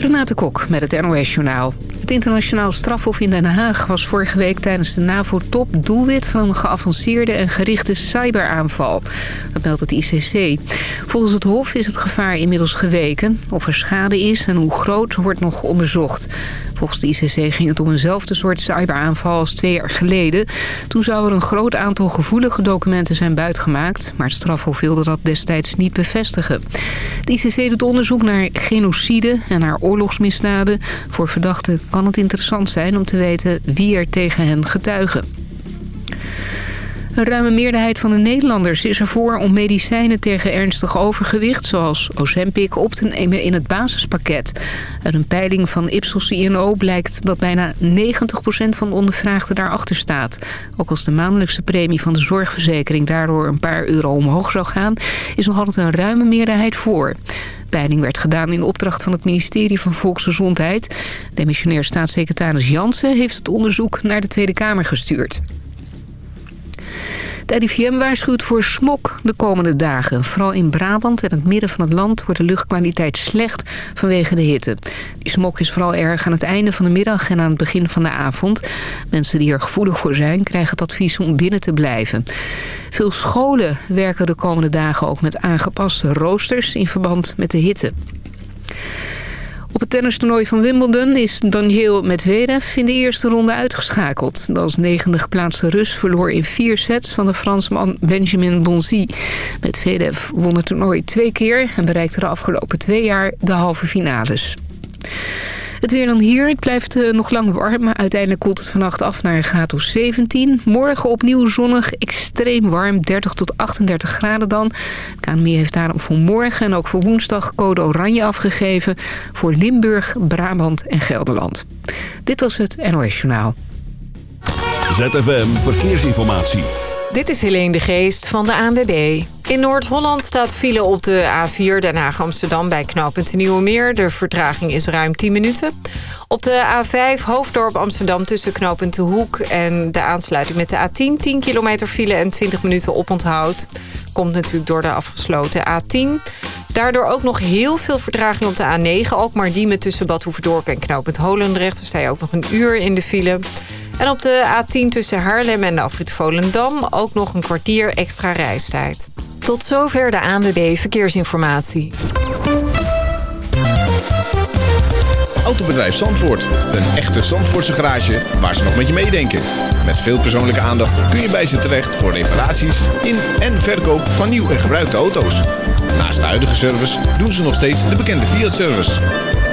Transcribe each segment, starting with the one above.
Renate Kok met het NOS Journaal. Het internationaal strafhof in Den Haag was vorige week tijdens de NAVO-top doelwit van een geavanceerde en gerichte cyberaanval. Dat meldt het ICC. Volgens het hof is het gevaar inmiddels geweken. Of er schade is en hoe groot wordt nog onderzocht. Volgens de ICC ging het om eenzelfde soort cyberaanval als twee jaar geleden. Toen zou er een groot aantal gevoelige documenten zijn buitgemaakt... maar het strafhof wilde dat destijds niet bevestigen. De ICC doet onderzoek naar genocide en naar oorlogsmisdaden. Voor verdachten kan het interessant zijn om te weten wie er tegen hen getuigen. Een ruime meerderheid van de Nederlanders is ervoor om medicijnen tegen ernstig overgewicht... zoals Ozempic op te nemen in het basispakket. Uit een peiling van Ipsos INO blijkt dat bijna 90% van de ondervraagden daarachter staat. Ook als de maandelijkse premie van de zorgverzekering daardoor een paar euro omhoog zou gaan... is nog altijd een ruime meerderheid voor. Peiling werd gedaan in opdracht van het ministerie van Volksgezondheid. Demissionair staatssecretaris Jansen heeft het onderzoek naar de Tweede Kamer gestuurd. De RIVM waarschuwt voor smok de komende dagen. Vooral in Brabant en het midden van het land wordt de luchtkwaliteit slecht vanwege de hitte. Die smok is vooral erg aan het einde van de middag en aan het begin van de avond. Mensen die er gevoelig voor zijn krijgen het advies om binnen te blijven. Veel scholen werken de komende dagen ook met aangepaste roosters in verband met de hitte. Op het tennistoernooi van Wimbledon is Daniel Medvedev in de eerste ronde uitgeschakeld. De als negende geplaatste Rus verloor in vier sets van de Fransman Benjamin Bonzi. Medvedev won het toernooi twee keer en bereikte de afgelopen twee jaar de halve finales. Het weer dan hier. Het blijft uh, nog lang warm. Uiteindelijk koelt het vannacht af naar een graad of 17. Morgen opnieuw zonnig. Extreem warm. 30 tot 38 graden dan. KNMI heeft daarom voor morgen en ook voor woensdag code oranje afgegeven. Voor Limburg, Brabant en Gelderland. Dit was het NOS Journaal. ZFM Verkeersinformatie. Dit is Helene de Geest van de ANWB. In Noord-Holland staat file op de A4 Den Haag-Amsterdam bij knooppunt Nieuwe Meer. De vertraging is ruim 10 minuten. Op de A5 Hoofddorp Amsterdam tussen knooppunt De Hoek en de aansluiting met de A10... 10 kilometer file en 20 minuten oponthoud. Komt natuurlijk door de afgesloten A10. Daardoor ook nog heel veel vertraging op de A9. Ook maar Diemen tussen Bad Hoeverdorp en knooppunt Holendrecht. Daar sta je ook nog een uur in de file... En op de A10 tussen Haarlem en de afrit Volendam ook nog een kwartier extra reistijd. Tot zover de ANWB Verkeersinformatie. Autobedrijf Zandvoort. Een echte Zandvoortse garage waar ze nog met je meedenken. Met veel persoonlijke aandacht kun je bij ze terecht voor reparaties in en verkoop van nieuw en gebruikte auto's. Naast de huidige service doen ze nog steeds de bekende Fiat-service.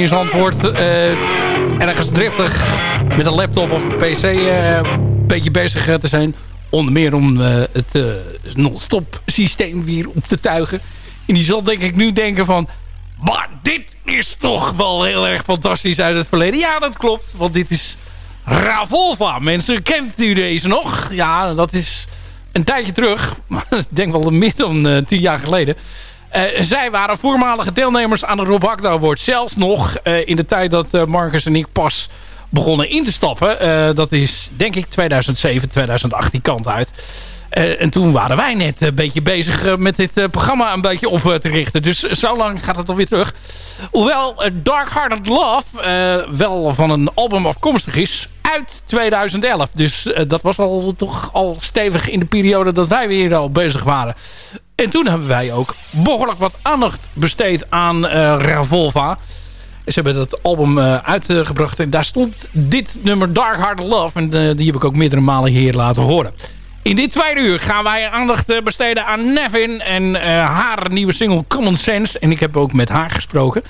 In Zandvoort, uh, ergens driftig met een laptop of een pc een beetje bezig te zijn. Onder meer om het non-stop systeem weer op te tuigen. En die zal denk ik nu denken van... Maar dit is toch wel heel erg fantastisch uit het verleden. Ja, dat klopt. Want dit is Ravolva. Mensen, kent u deze nog? Ja, dat is een tijdje terug. Ik denk wel meer dan uh, tien jaar geleden. Uh, zij waren voormalige deelnemers aan de Rob Hakda. Zelfs nog uh, in de tijd dat Marcus en ik pas begonnen in te stappen. dat is denk ik 2007, 2008 die kant uit. En toen waren wij net een beetje bezig met dit programma een beetje op te richten. Dus zo lang gaat het alweer terug. Hoewel Dark Hearted Love wel van een album afkomstig is uit 2011. Dus dat was al toch al stevig in de periode dat wij weer al bezig waren. En toen hebben wij ook behoorlijk wat aandacht besteed aan Ravolva. Ze hebben dat album uitgebracht en daar stond dit nummer Dark Hearted Love. En die heb ik ook meerdere malen hier laten horen. In dit tweede uur gaan wij aandacht eh, besteden aan Nevin en haar nieuwe single Common Sense. En ik heb ook met haar gesproken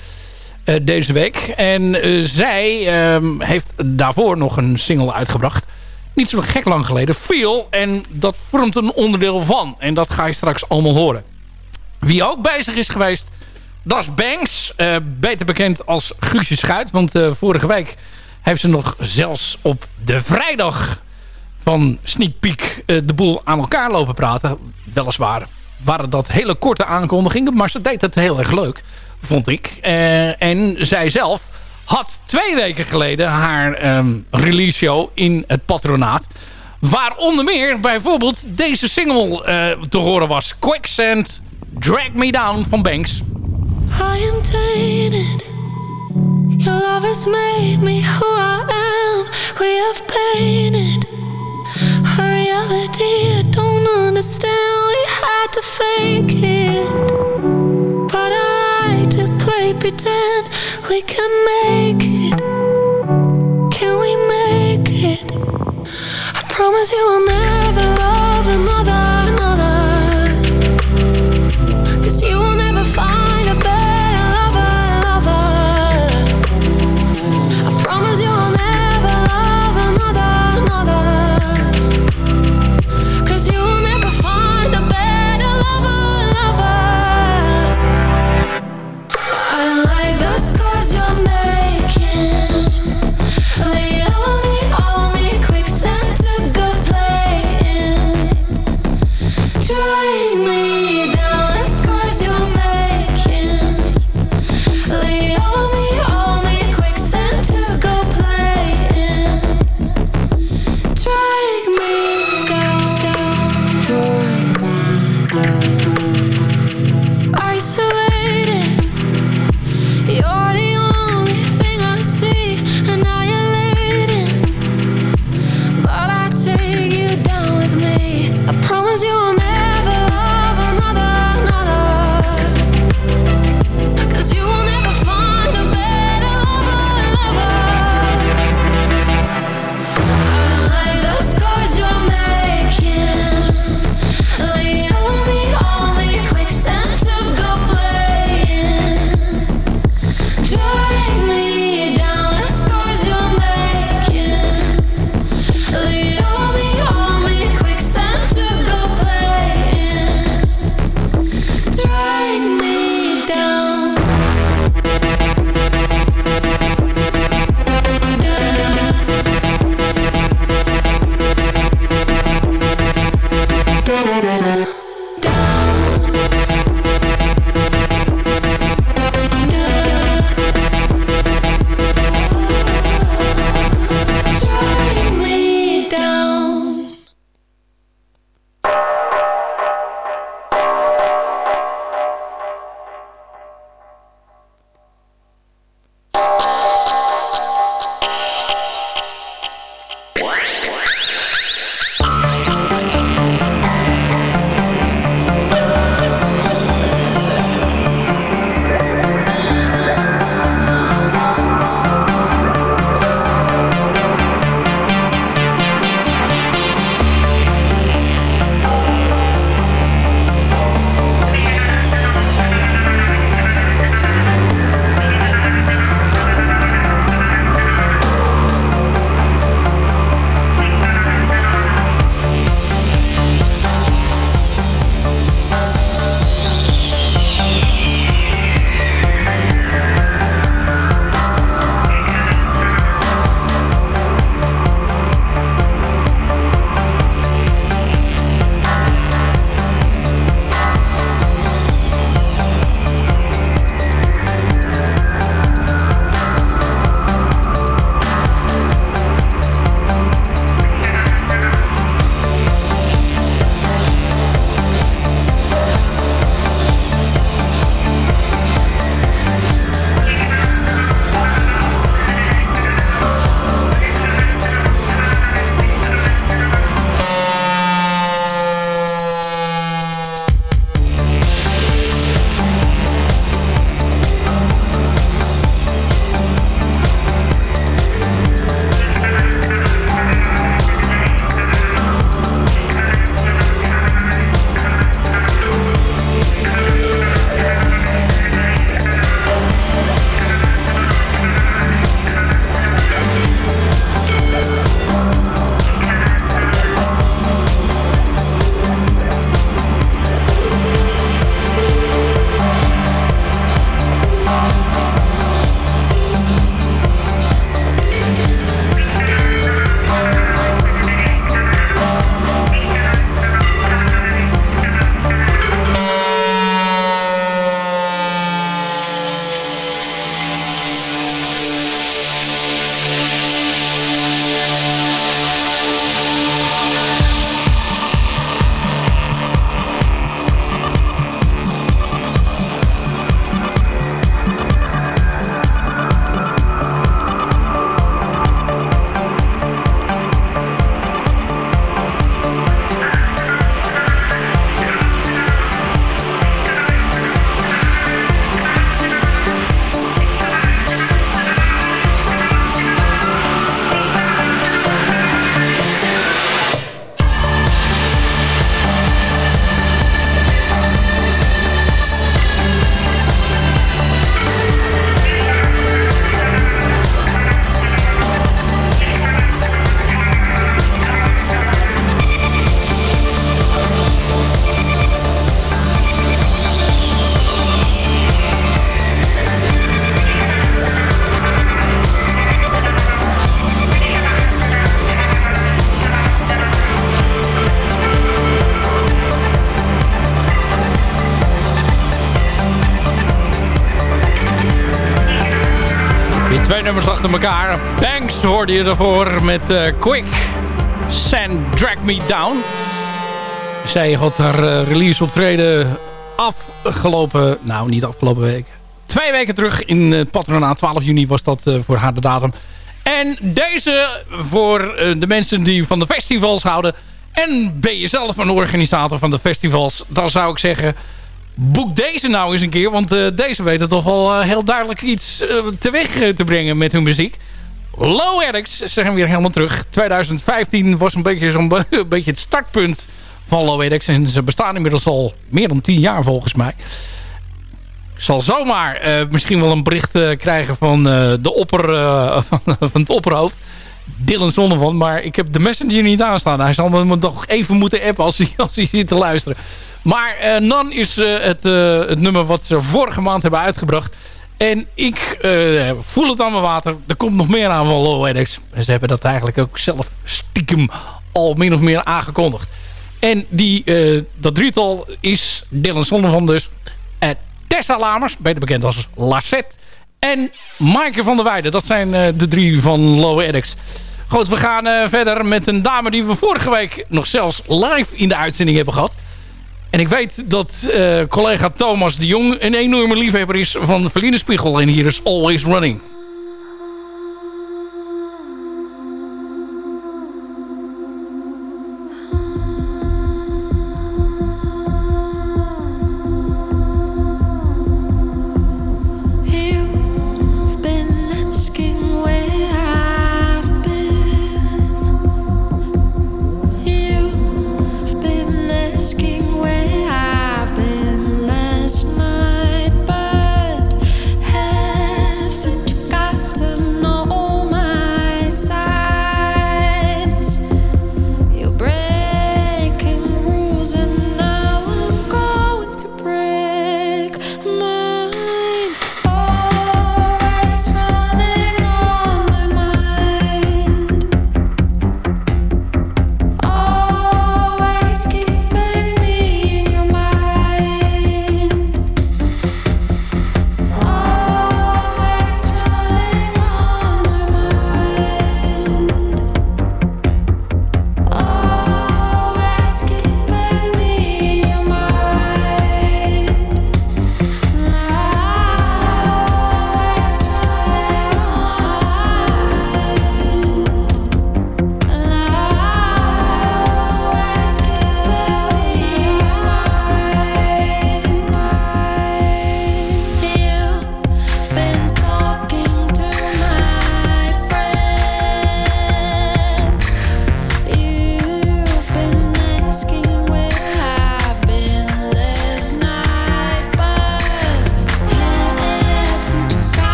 deze week. En zij ehm, heeft daarvoor nog een single uitgebracht. Niet zo gek lang geleden. Feel. En dat vormt een onderdeel van. En dat ga je straks allemaal horen. Wie ook bezig is geweest, dat is Banks. beter bekend als Guusje Schuit. Want vorige week heeft ze nog zelfs op de vrijdag van Sneak Peek de boel aan elkaar lopen praten. Weliswaar waren dat hele korte aankondigingen, maar ze deed het heel erg leuk, vond ik. Uh, en zij zelf had twee weken geleden haar um, release show in het patronaat. Waar onder meer bijvoorbeeld deze single uh, te horen was. Quicksand, Drag Me Down van Banks. I am tainted. Love made me who I am. We reality don't understand. Had to fake it. Play pretend we can make it. Can we make it? I promise you I'll never love another, another. Nummers achter elkaar. Banks hoorde je ervoor met uh, Quick. Sand Drag Me Down. Zij had haar uh, release optreden afgelopen... Nou, niet afgelopen week. Twee weken terug in het patronaat. 12 juni was dat voor haar de datum. En deze voor de mensen die van de festivals houden. En ben je zelf een organisator van de festivals. Dan zou ik zeggen boek deze nou eens een keer. Want uh, deze weten toch wel uh, heel duidelijk iets uh, teweeg te brengen met hun muziek. Low Addicts zijn weer helemaal terug. 2015 was een beetje, zo'n be beetje het startpunt van Low Addicts. En ze bestaan inmiddels al meer dan 10 jaar volgens mij. Ik zal zomaar misschien wel een bericht krijgen van, de opper, van, van het opperhoofd. Dylan Zonnevan. Maar ik heb de messenger niet aanstaan. Hij zal me toch even moeten appen als hij, als hij zit te luisteren. Maar uh, Nan is uh, het, uh, het nummer wat ze vorige maand hebben uitgebracht. En ik voel het aan mijn water. Er komt nog meer aan van Low Addicts. En ze hebben dat eigenlijk ook zelf stiekem al min of meer aangekondigd. En die, dat drietal is Dylan Zonnevan dus. Tessa Lamers, beter bekend als Lassette. En Maaike van der Weijden. Dat zijn de drie van Low Addicts. Goed, we gaan verder met een dame die we vorige week nog zelfs live in de uitzending hebben gehad. En ik weet dat uh, collega Thomas de Jong een enorme liefhebber is van Verliende Spiegel. En hier is Always Running.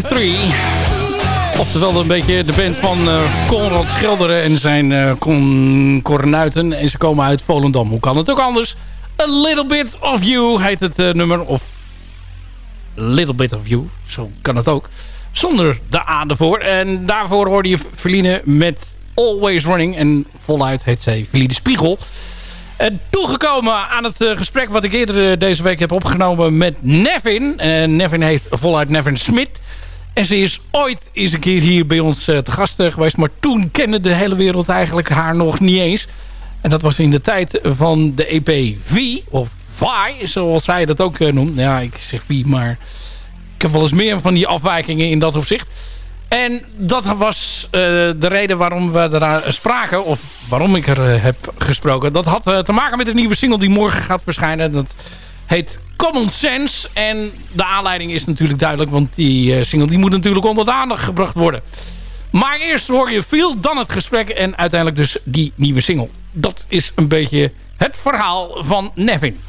23. Oftewel een beetje de band van eh Conrad Schilderen en zijn con Cornuiten. En ze komen uit Volendam. Hoe kan het ook anders? A Little Bit of You heet het eh, nummer. Of Little Bit of You. Zo kan het ook. Zonder de A ervoor. En daarvoor hoorde je Verline met Always Running. En voluit heet zij Verline Spiegel. En toegekomen aan het eh, gesprek wat ik eerder eh, deze week heb opgenomen met Nevin. Nevin heet voluit Nevin Smit. En ze is ooit eens een keer hier bij ons eh, te gast geweest. Maar toen kende de hele wereld eigenlijk haar nog niet eens. En dat was in de tijd van de EP V. Of Vi, zoals zij dat ook noemt. Ja, ik zeg V, maar ik heb wel eens meer van die afwijkingen in dat opzicht. En dat was eh, de reden waarom we er spraken. Of waarom ik er eh, heb gesproken. Dat had eh, te maken met een nieuwe single die morgen gaat verschijnen. Dat heet Common Sense. En de aanleiding is natuurlijk duidelijk. Want die single die moet natuurlijk onder de aandacht gebracht worden. Maar eerst hoor je veel, dan het gesprek. En uiteindelijk dus die nieuwe single. Dat is een beetje het verhaal van Nevin.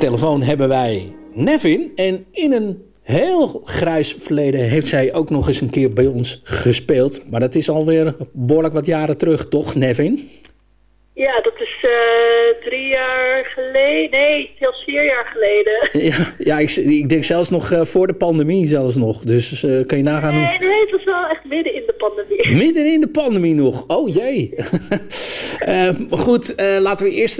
De telefoon hebben wij Nevin. En in een heel grijs verleden heeft zij ook nog eens een keer bij ons gespeeld. Maar dat is alweer behoorlijk wat jaren terug, toch, Nevin? Ja, dat is eh, drie jaar geleden. Nee, zelfs vier jaar geleden. Ja, ja ik, ik denk zelfs nog eh, voor de pandemie zelfs nog. Dus uh, kan je nagaan... Nee, nee, het was wel echt midden in de pandemie. Midden in de pandemie nog. Oh jee. Goed, laten we eerst,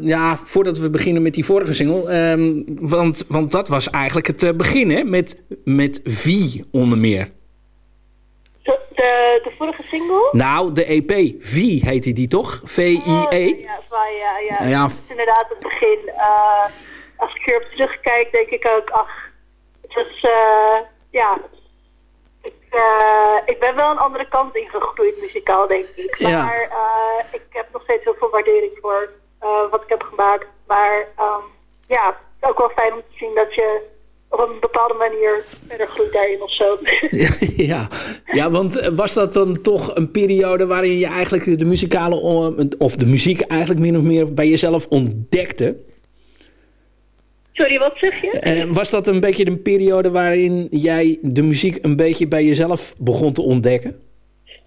ja, voordat we beginnen met die vorige single. ehm, want, want dat was eigenlijk het begin, hè? Met, met V onder meer. De, de vorige single? Nou, de EP. V heette die toch? V-I-E. Oh, ja, ja, ja. Ja. Dat is inderdaad het begin. Eh, als ik erop terugkijk, denk ik ook, ach, het was, eh, ja, ik, eh, ik ben wel een andere kant ingegroeid muzikaal, denk ik. Ja. Maar eh, ik heb nog steeds heel veel waardering voor wat ik heb gemaakt. Maar ehm, ja, het is ook wel fijn om te zien dat je op een bepaalde manier verder groeit daarin of zo. ja. ja, want eh, was dat dan toch een periode waarin je eigenlijk de muzikale, of de muziek eigenlijk min of meer bij jezelf ontdekte? Sorry, wat zeg je? Eh, was dat een beetje een periode waarin jij de muziek een beetje bij jezelf begon te ontdekken?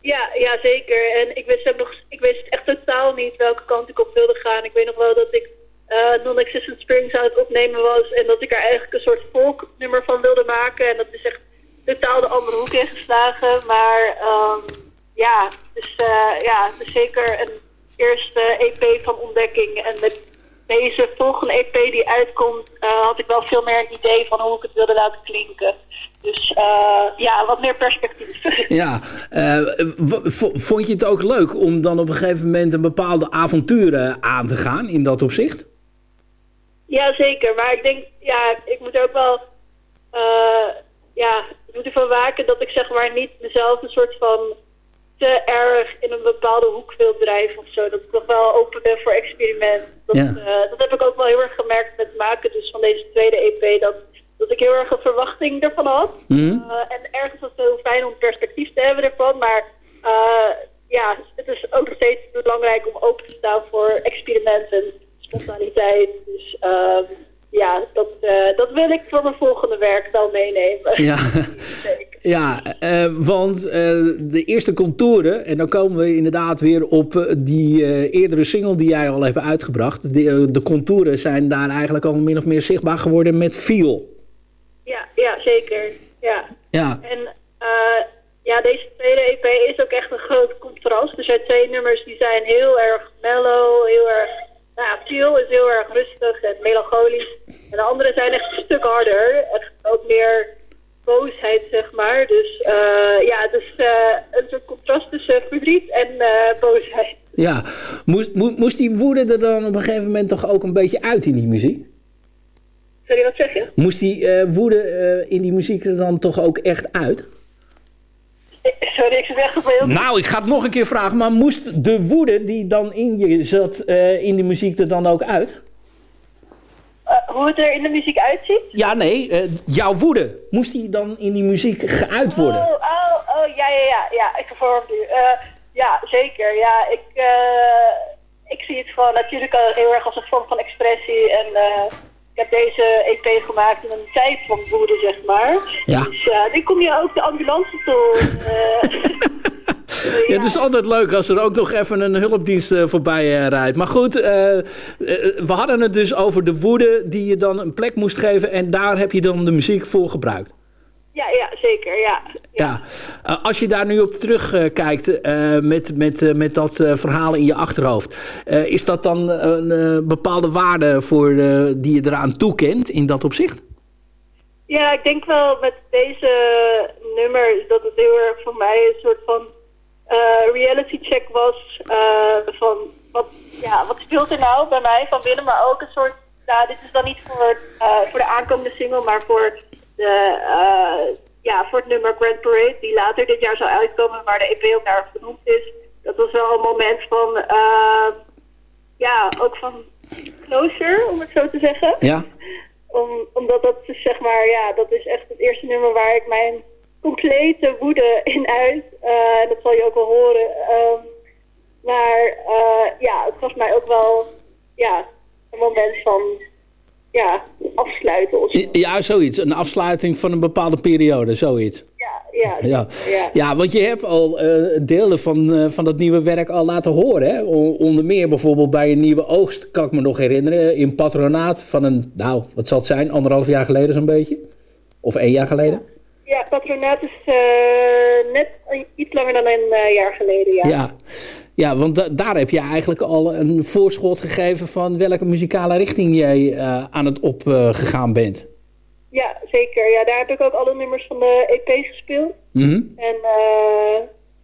Ja, ja, zeker. En ik wist ook nog, ik wist echt totaal niet welke kant ik op wilde gaan. Ik weet nog wel dat ik eh Non-Existent Springs aan het opnemen was en dat ik er eigenlijk een soort volknummer van wilde maken. En dat is echt totaal de andere hoek ingeslagen. Maar ehm, ja, dus eh, ja, zeker een eerste EP van ontdekking. En met deze volgende EP die uitkomt, eh, had ik wel veel meer een idee van hoe ik het wilde laten klinken. Dus ja, wat meer perspectief. Ja, vond je het ook leuk om dan op een gegeven moment een bepaalde avonturen aan te gaan in dat opzicht? Ja, zeker. Maar ik denk, ja, ik moet ook wel, eh, ja, ik moet ervan waken dat ik zeg maar niet mezelf een soort van te erg in een bepaalde hoek wil drijven of zo. Dat ik nog wel open ben voor experiment. Dat, Ja. eh, dat heb ik ook wel heel erg gemerkt met het maken dus van deze tweede EP. Dat, dat ik heel erg een verwachting ervan had. Eh, en ergens was het heel fijn om perspectief te hebben ervan. Maar eh, ja, het is ook nog steeds belangrijk om open te staan voor experimenten spontaniteit. Dus ehm, ja, dat, eh, dat wil ik voor mijn volgende werk wel meenemen. Ja. Zeker. Ja, eh, want eh, de eerste contouren, en dan komen we inderdaad weer op die eh, eerdere single die jij al hebt uitgebracht. De, de contouren zijn daar eigenlijk al min of meer zichtbaar geworden met Feel. Ja, ja, zeker. Ja. Ja, En eh, ja, deze tweede EP is ook echt een groot contrast. Dus er zijn twee nummers die zijn heel erg mellow, heel erg... Nou ja, Feel is heel erg rustig en melancholisch. En de andere zijn echt een stuk harder. Echt ook meer boosheid, zeg maar. Dus eh, ja, het is eh, een soort contrast tussen verdriet en eh, boosheid. ja. Moest, moest, moest die woede er dan op een gegeven moment toch ook een beetje uit in die muziek? Sorry, wat zeg je? Moest die woede in die muziek er dan toch ook echt uit? Sorry, ik zit echt op heel... Nou, ik ga het nog een keer vragen, maar moest de woede die dan in je zat, eh, in die muziek er dan ook uit? Eh, hoe het er in de muziek uitziet? Ja, nee, eh, jouw woede, moest die dan in die muziek geuit worden? Oh, oh, oh, ja, ja, ja, ja, ik vervorm nu. Ja, zeker. Ja, ik, ik zie het gewoon natuurlijk heel erg als een vorm van expressie. En ik heb deze EP gemaakt in een tijd van woede, zeg maar. Ja. Dus uh, nu kom je ook de ambulance toe. eh. Ja, het is altijd leuk als er ook nog even een hulpdienst eh, voorbij rijdt. Maar goed, we hadden het dus over de woede die je dan een plek moest geven. En daar heb je dan de muziek voor gebruikt. Ja, ja, zeker, ja. Ja, Eh, als je daar nu op terugkijkt eh, met, met, eh, met dat eh, verhaal in je achterhoofd. eh, is dat dan een eh, bepaalde waarde voor, eh, die je eraan toekent in dat opzicht? Ja, ik denk wel met deze nummer dat het heel erg voor mij een soort van eh, reality check was. eh, van wat, ja, wat speelt er nou bij mij van binnen, maar ook een soort. Nou, dit is dan niet voor, eh, voor de aankomende single, maar voor, de, eh, ja, voor het nummer Grand Parade, die later dit jaar zou uitkomen, waar de EP ook naar genoemd is. Dat was wel een moment van, eh, ja, ook van closure, om het zo te zeggen Ja. om, omdat dat is zeg maar, ja, dat is echt het eerste nummer waar ik mijn complete woede in uit. Eh, en dat zal je ook wel horen. Ehm, maar ja, het gaf mij ook wel ja, een moment van ja, afsluiten of zo. Ja, zoiets. Een afsluiting van een bepaalde periode, zoiets. Ja, ja, Ja, ja. ja want je hebt al eh, delen van, eh, van dat nieuwe werk al laten horen. Hè? Onder meer bijvoorbeeld bij een nieuwe oogst, kan ik me nog herinneren. In patronaat van een, nou, wat zal het zijn, anderhalf jaar geleden zo'n beetje? Of één jaar geleden? Ja, patronaat is eh, net iets langer dan een jaar geleden, ja. Ja, ja want da- daar heb je eigenlijk al een voorschot gegeven van welke muzikale richting jij eh, aan het opgegaan bent. Ja, zeker. Ja, daar heb ik ook alle nummers van de EP gespeeld. Mhm. En eh,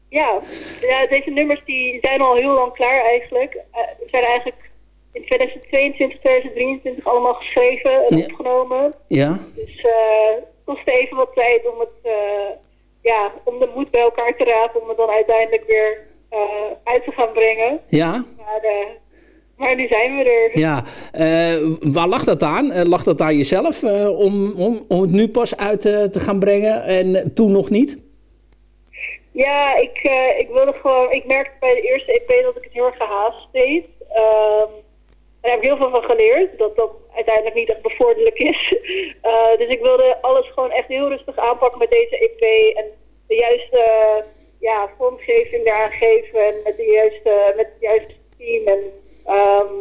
ja. ja, deze nummers die zijn al heel lang klaar eigenlijk. Eh, Ze zijn eigenlijk in 2022, 2023 allemaal geschreven en Ja. opgenomen. Ja, Dus eh, het kostte even wat tijd om, het, eh, ja, om de moed bij elkaar te rapen om het dan uiteindelijk weer eh, uit te gaan brengen. ja, Maar, eh, maar nu zijn we er. ja. Eh, waar lag dat aan? Eh, lag dat aan jezelf eh, om, om, om het nu pas uit eh, te gaan brengen en toen nog niet? Ja, ik, eh, ik wilde gewoon. Ik merkte bij de eerste EP dat ik het heel erg gehaast deed. Ehm, daar heb ik heel veel van geleerd. Dat dat uiteindelijk niet echt bevorderlijk is. Eh, dus ik wilde alles gewoon echt heel rustig aanpakken met deze EP. En de juiste eh, ja, vormgeving daaraan geven. En met, de juiste, met het juiste team. En ehm,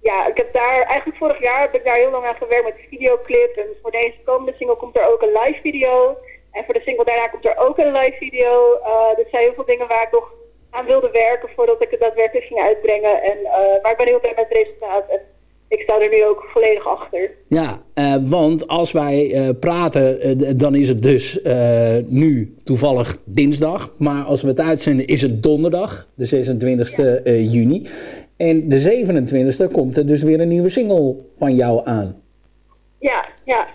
ja, ik heb daar eigenlijk vorig jaar heb ik daar heel lang aan gewerkt met de videoclip. En voor deze komende single komt er ook een live video. En voor de single daarna komt er ook een live video. Uh, er zijn heel veel dingen waar ik nog aan wilde werken voordat ik het daadwerkelijk ging uitbrengen. En, uh, maar ik ben heel blij met het resultaat. Ik sta er nu ook volledig achter. Ja, uh, want als wij uh, praten, uh, dan is het dus nu toevallig dinsdag. Maar als we het uitzenden is het donderdag, de 26e ja. juni. En de 27e komt er dus weer een nieuwe single van jou aan. Ja, ja.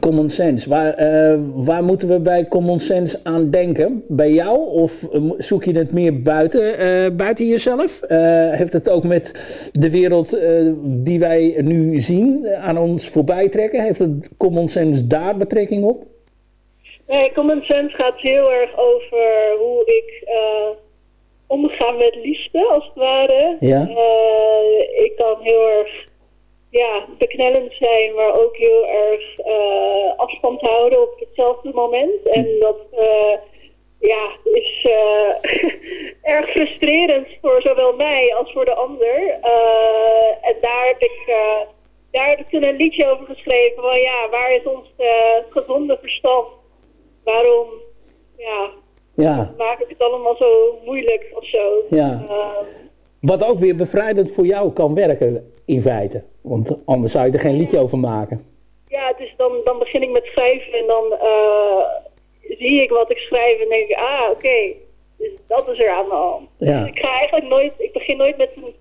Common Sense. Waar, uh, waar moeten we bij Common Sense aan denken? Bij jou? Of zoek je het meer buiten, uh, buiten jezelf? Uh, heeft het ook met de wereld die wij nu zien aan ons voorbij trekken? Heeft het Common Sense daar betrekking op? Nee, Common Sense gaat heel erg over hoe ik omga met liefde, als het ware. Ja. ik kan heel erg ja, beknellend zijn, maar ook heel erg uh, afstand houden op hetzelfde moment. En dat uh, ja, is uh, erg frustrerend voor zowel mij als voor de ander. en daar heb ik, daar heb ik toen een liedje over geschreven van ja, waar is ons gezonde verstand? Waarom ja, ja. maak ik het allemaal zo moeilijk of zo? Ja. Wat ook weer bevrijdend voor jou kan werken in feite. Want anders zou je er geen liedje over maken. Ja, dus dan, dan begin ik met schrijven en dan uh, zie ik wat ik schrijf en denk ik, ah, oké, okay, dus dat is er aan de hand. Ja. Dus ik ga eigenlijk nooit, ik begin nooit met een,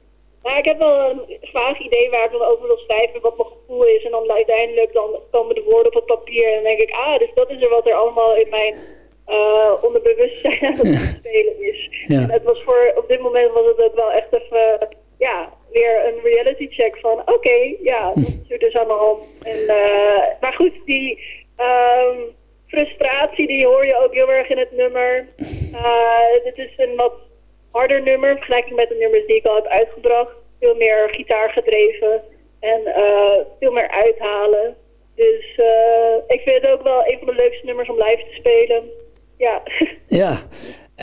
nou, ik heb wel een vaag idee waar ik dan over wil schrijven, wat mijn gevoel is. En dan uiteindelijk dan komen de woorden op het papier en dan denk ik, ah, dus dat is er wat er allemaal in mijn uh, onderbewustzijn aan het spelen is. Ja. En het was voor, op dit moment was het ook wel echt even, ja, weer een reality check van oké, okay, ja, dat is er dus hand. En, uh, maar goed, die um, frustratie die hoor je ook heel erg in het nummer. Uh, dit is een wat harder nummer in vergelijking met de nummers die ik al heb uitgebracht. Veel meer gitaar gedreven en uh, veel meer uithalen. Dus ik vind het ook wel een van de leukste nummers om live te spelen. Ja. Ja.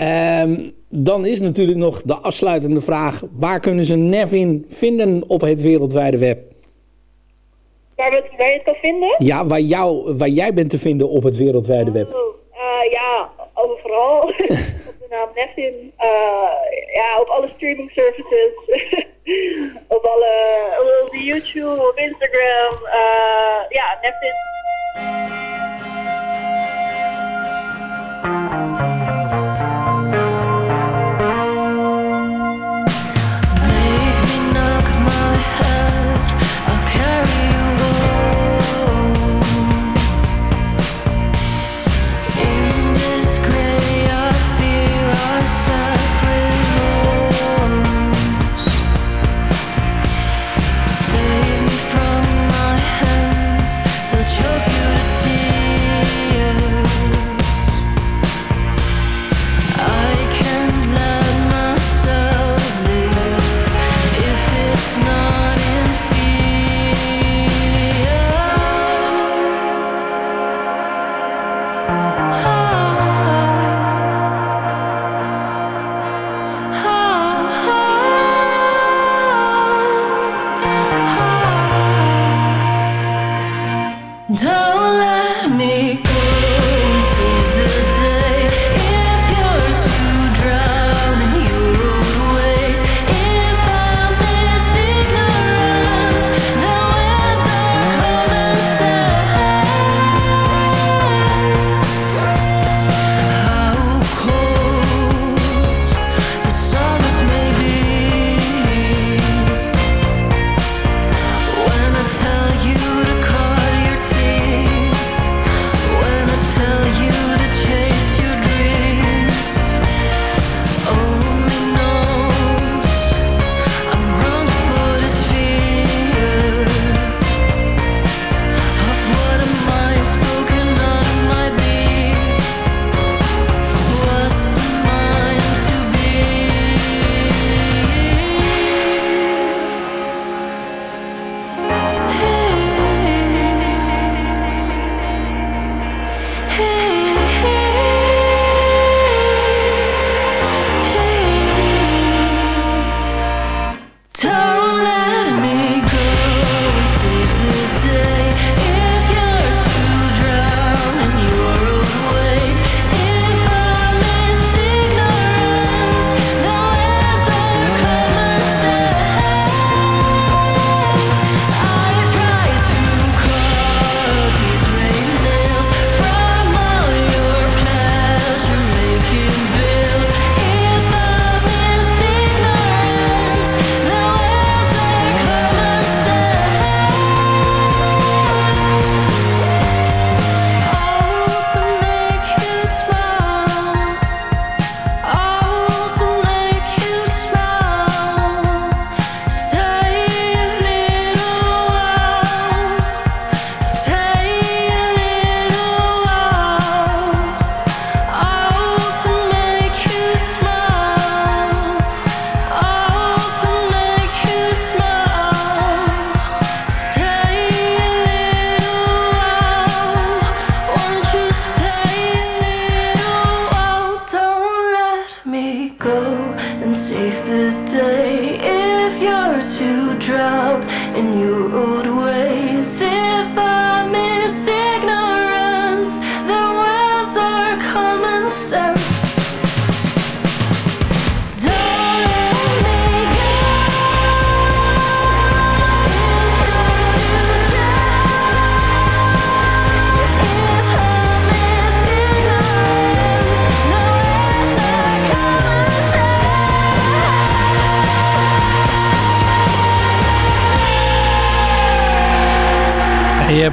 Um, dan is natuurlijk nog de afsluitende vraag. Waar kunnen ze Nevin vinden op het wereldwijde web? Waar, we, waar je het kan vinden? Ja, waar, jou, waar jij bent te vinden op het wereldwijde oh, web. Uh, ja, overal. op de naam Nevin. Uh, ja, op alle streaming services. op alle op YouTube, op Instagram. Uh, ja, Nevin.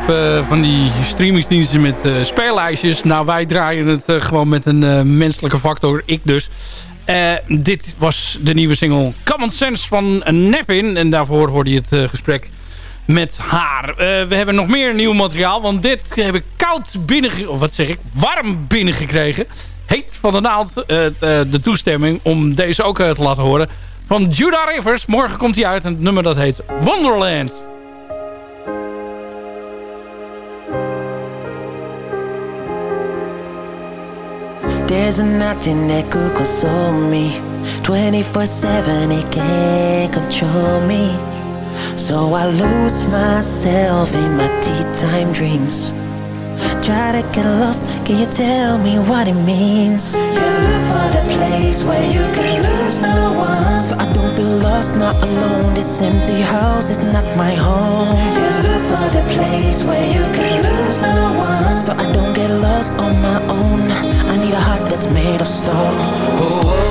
Uh, van die streamingsdiensten met uh, speellijstjes. Nou, wij draaien het uh, gewoon met een menselijke factor. Ik dus. dit was de nieuwe single Common Sense van Nevin. En daarvoor hoorde je het gesprek met haar. we hebben nog meer nieuw materiaal. Want dit heb ik koud binnen... Of wat zeg ik? Warm binnengekregen. Heet van de naald de toestemming om deze ook te laten horen. Van Judah Rivers. Morgen komt hij uit. En het nummer dat heet Wonderland. There's nothing that could console me. 24-7, it can't control me. So I lose myself in my tea time dreams. Try to get lost, can you tell me what it means? You look for the place where you can lose no one. So I don't feel lost, not alone. This empty house is not my home. You look for the place where you can lose no one. So I don't get lost on my own a heart that's made of stone. Oh, oh,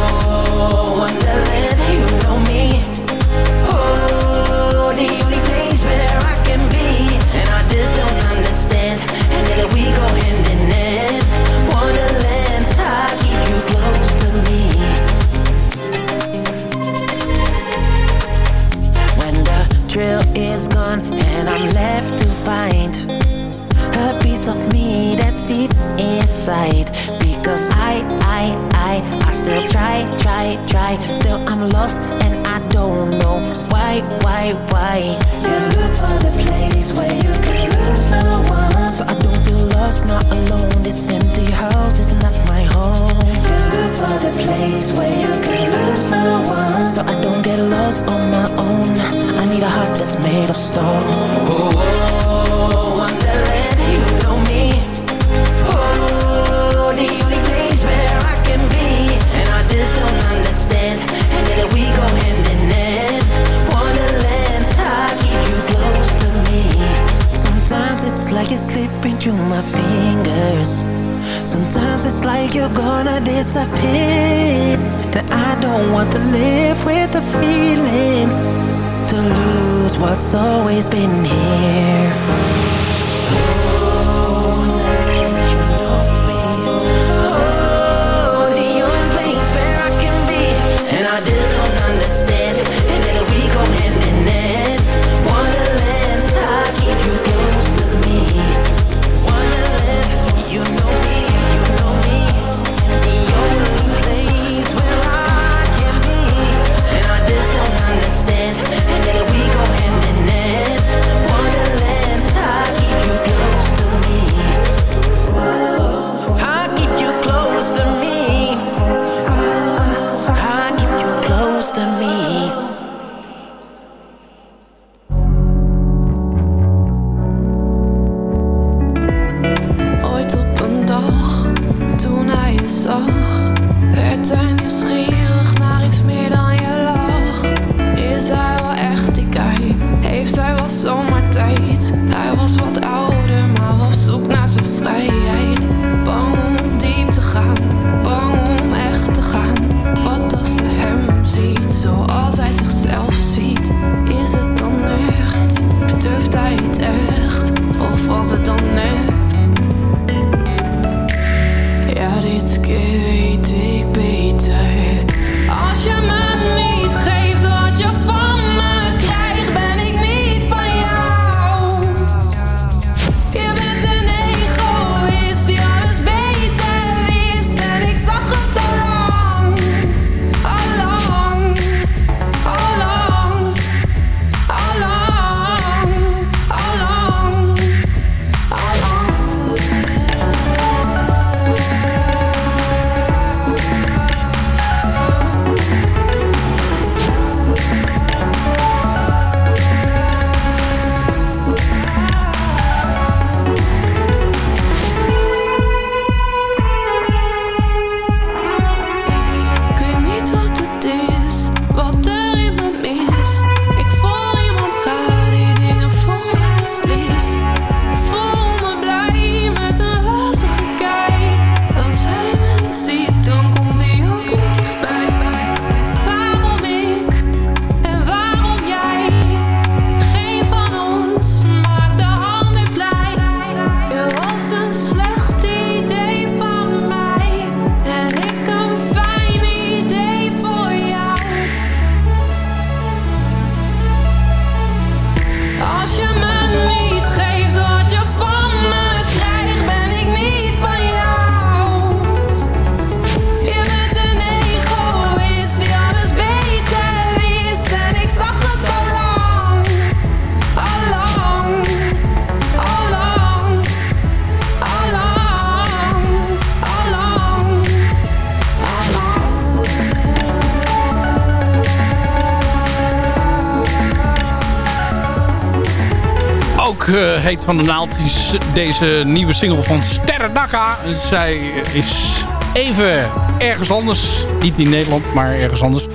heet van de naald is deze nieuwe single van Sterrenakka. Zij is even ergens anders. Niet in Nederland, maar ergens anders.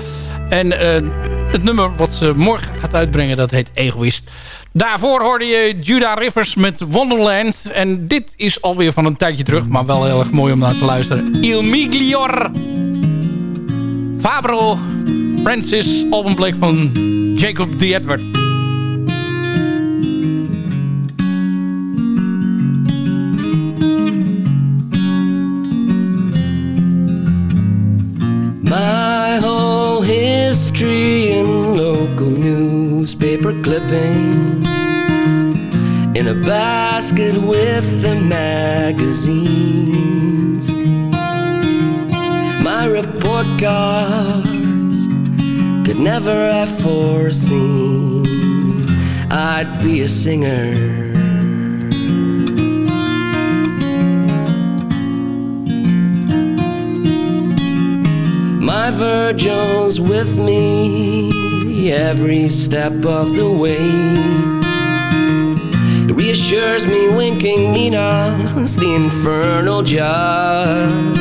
En eh, het nummer wat ze morgen gaat uitbrengen, dat heet Egoïst. Daarvoor hoorde je Judah Rivers met Wonderland. En dit is alweer van een tijdje terug, maar wel heel erg mooi om naar te luisteren. Il Miglior. Fabro Francis, albumplek van Jacob D. Edward. slipping in a basket with the magazines. My report cards could never have foreseen I'd be a singer. My Virgil's with me every step of the way. It reassures me winking Enos, the infernal judge,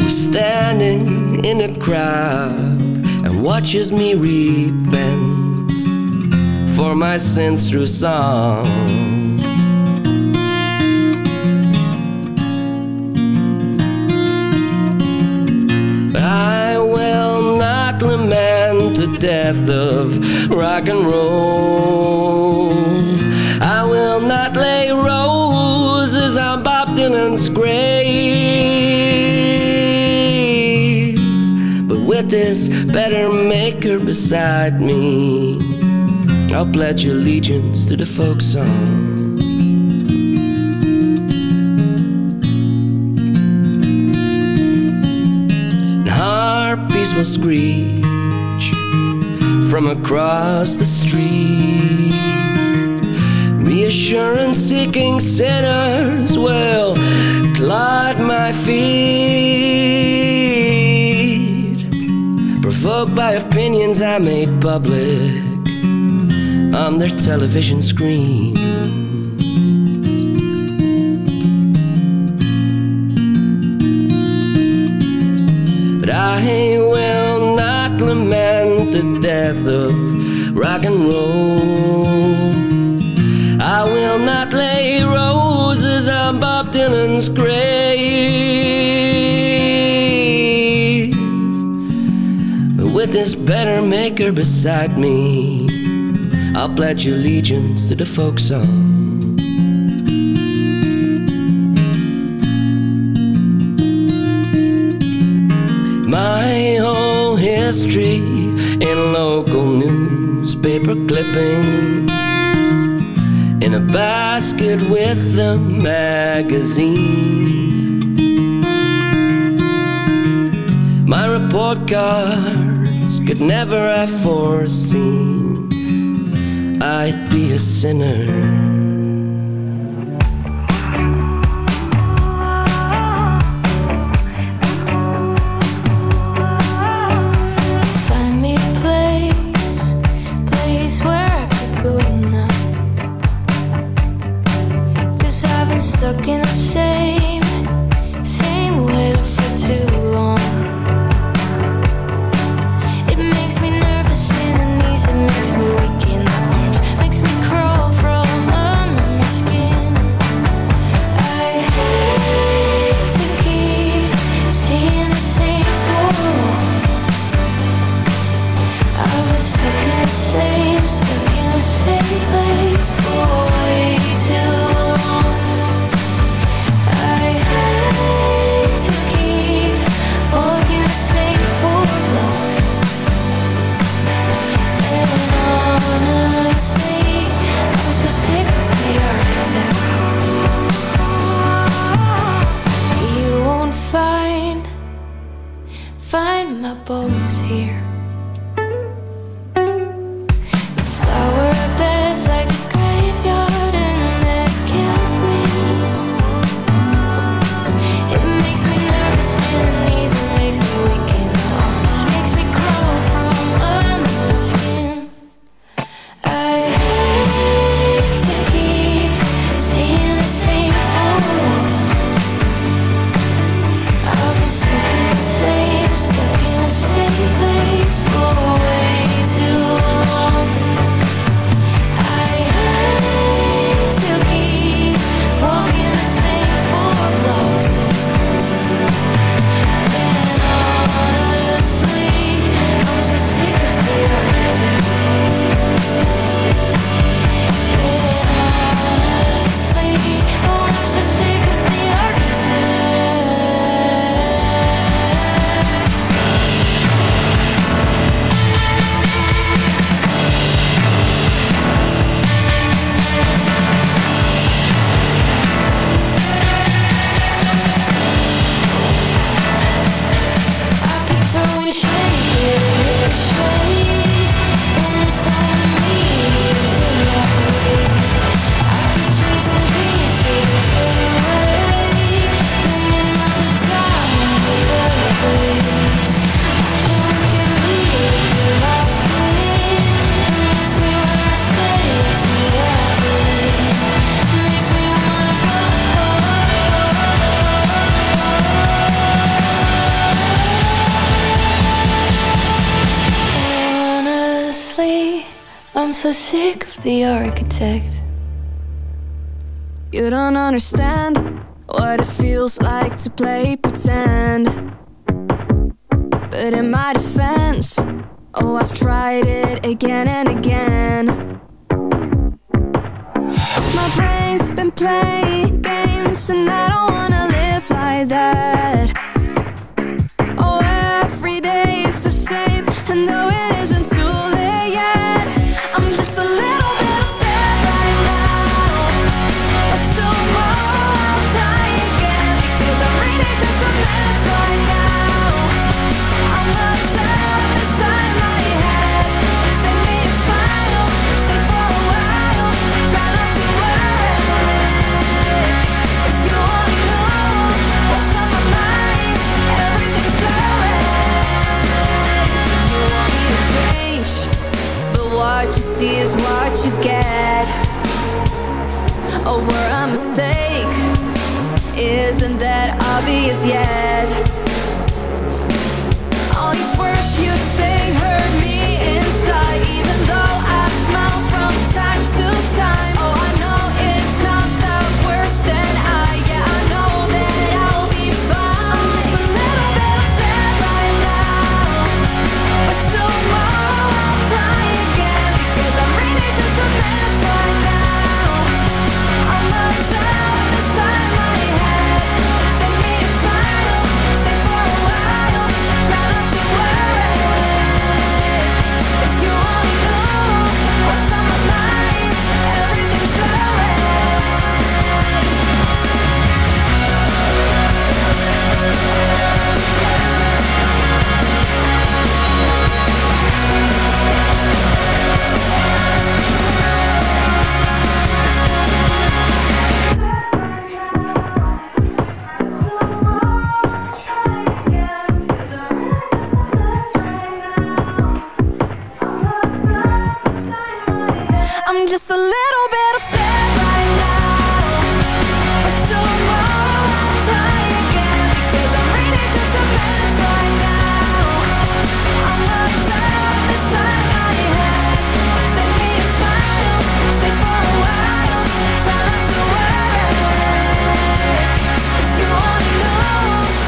who's standing in a crowd and watches me repent for my sins through song. death of rock and roll. I will not lay roses on Bob Dylan's grave, but with this better maker beside me, I'll pledge allegiance to the folk song. will scream from across the street. Reassurance seeking sinners will clot my feet. Provoked by opinions I made public on their television screen. But I rock and roll. I will not lay roses on Bob Dylan's grave. but With this better maker beside me, I'll pledge allegiance to the folk song. history in local basket with the magazines. My report cards could never have foreseen I'd be a sinner. Tried it again and again. My brain's been playing games, and I don't wanna live like that. Oh, every day is the same, and though it isn't too late yet, I'm just a little Oh, we're a mistake. Isn't that obvious yet?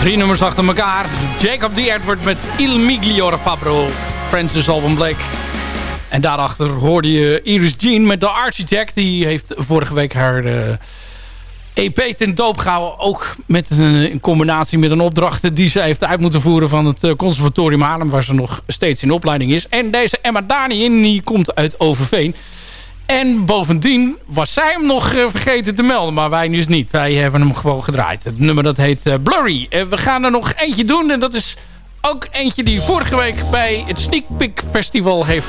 Drie nummers achter elkaar. Jacob D. Edward met Il Migliore Fabro. Francis Alban Blake. En daarachter hoorde je Iris Jean met The Architect. Die heeft vorige week haar eh, EP ten doop gehouden. Ook met een, in combinatie met een opdracht die ze heeft uit moeten voeren van het eh, conservatorium Haarlem. Waar ze nog steeds in opleiding is. En deze Emma Daniën die komt uit Overveen. En bovendien was zij hem nog eh, vergeten te melden. Maar wij dus niet. Wij hebben hem gewoon gedraaid. Het nummer dat heet eh, Blurry. En we gaan er nog eentje doen. En dat is ook eentje die vorige week bij het Sneak Peek Festival heeft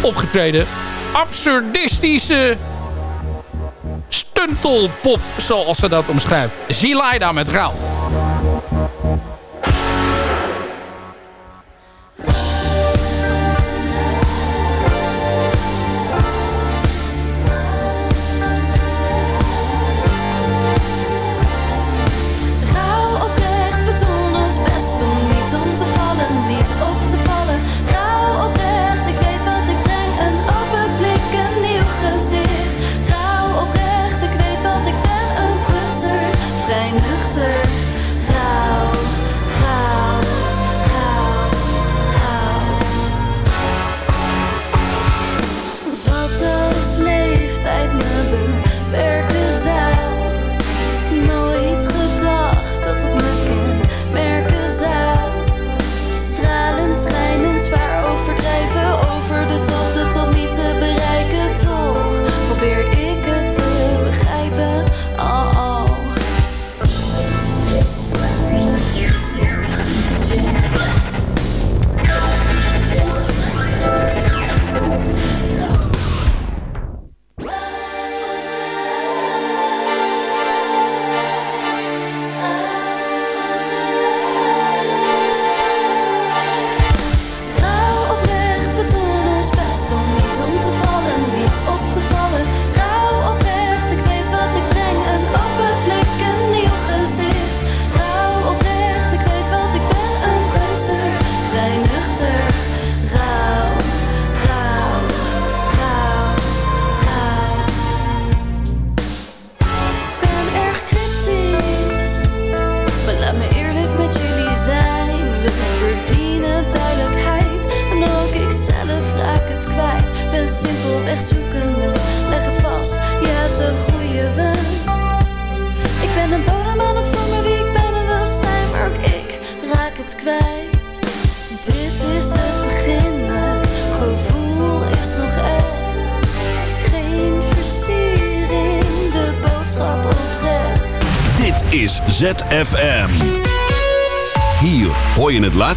opgetreden. Absurdistische stuntelpop, zoals ze dat omschrijft. Zilaida met. Rauw now